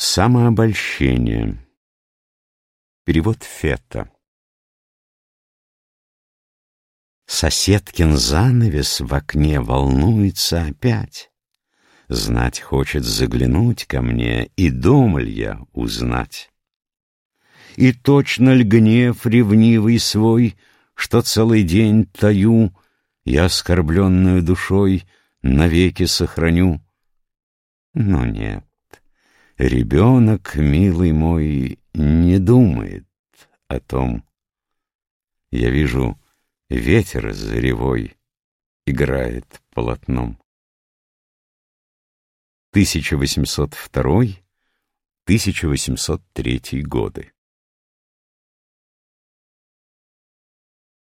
Самообольщение. Перевод Фета. Соседкин занавес в окне волнуется опять. Знать хочет заглянуть ко мне, и дом я узнать. И точно ль гнев ревнивый свой, что целый день таю, я оскорбленную душой навеки сохраню? Но нет, ребенок, милый мой, не думает о том. Я вижу, ветер заревой играет полотном. 1802-1803 годы